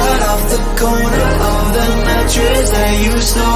Right off the corner of the mattress that you stole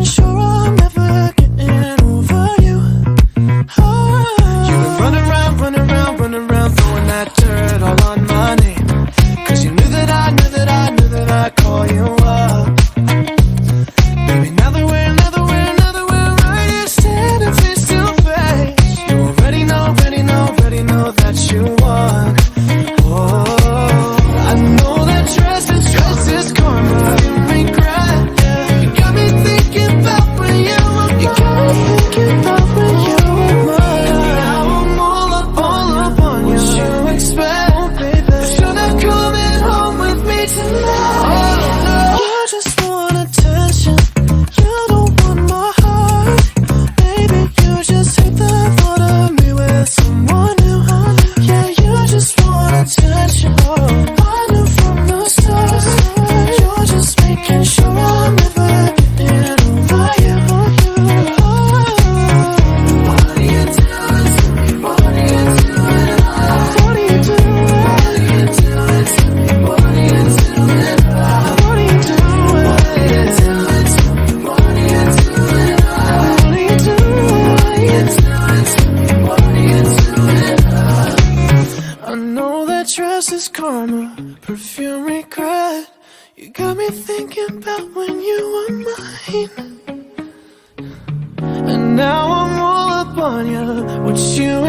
the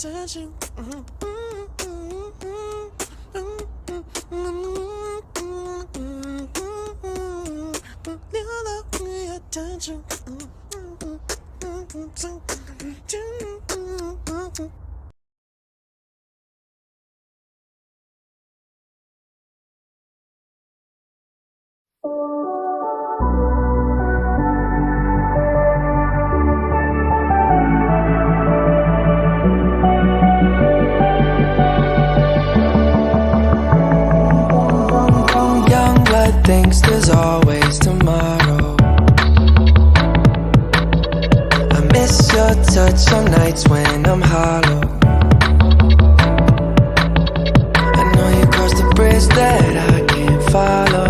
touch you. Attention. Thank you. next, there's always tomorrow. I miss your touch on nights when I'm hollow. I know you crossed the bridge that I can't follow.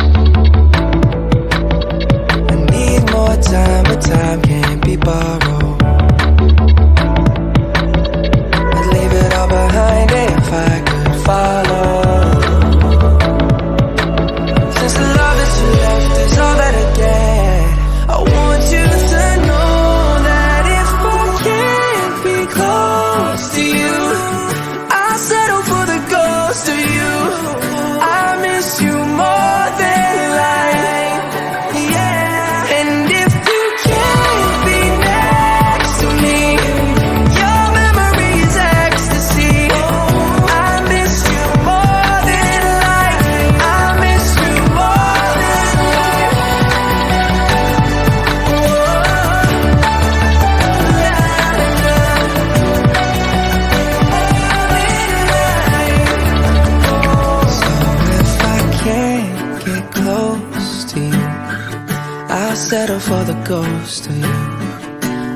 goes to you.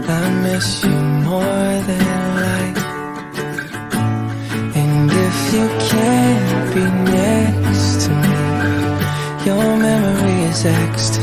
I miss you more than life. And if you can't be next to me, your memory is next.